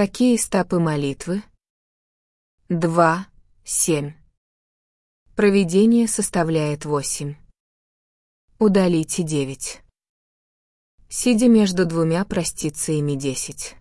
Какие стопы молитвы? 2, 7. Проведение составляет 8. Удалите 9. Сидя между двумя простициями 10.